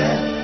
yeah.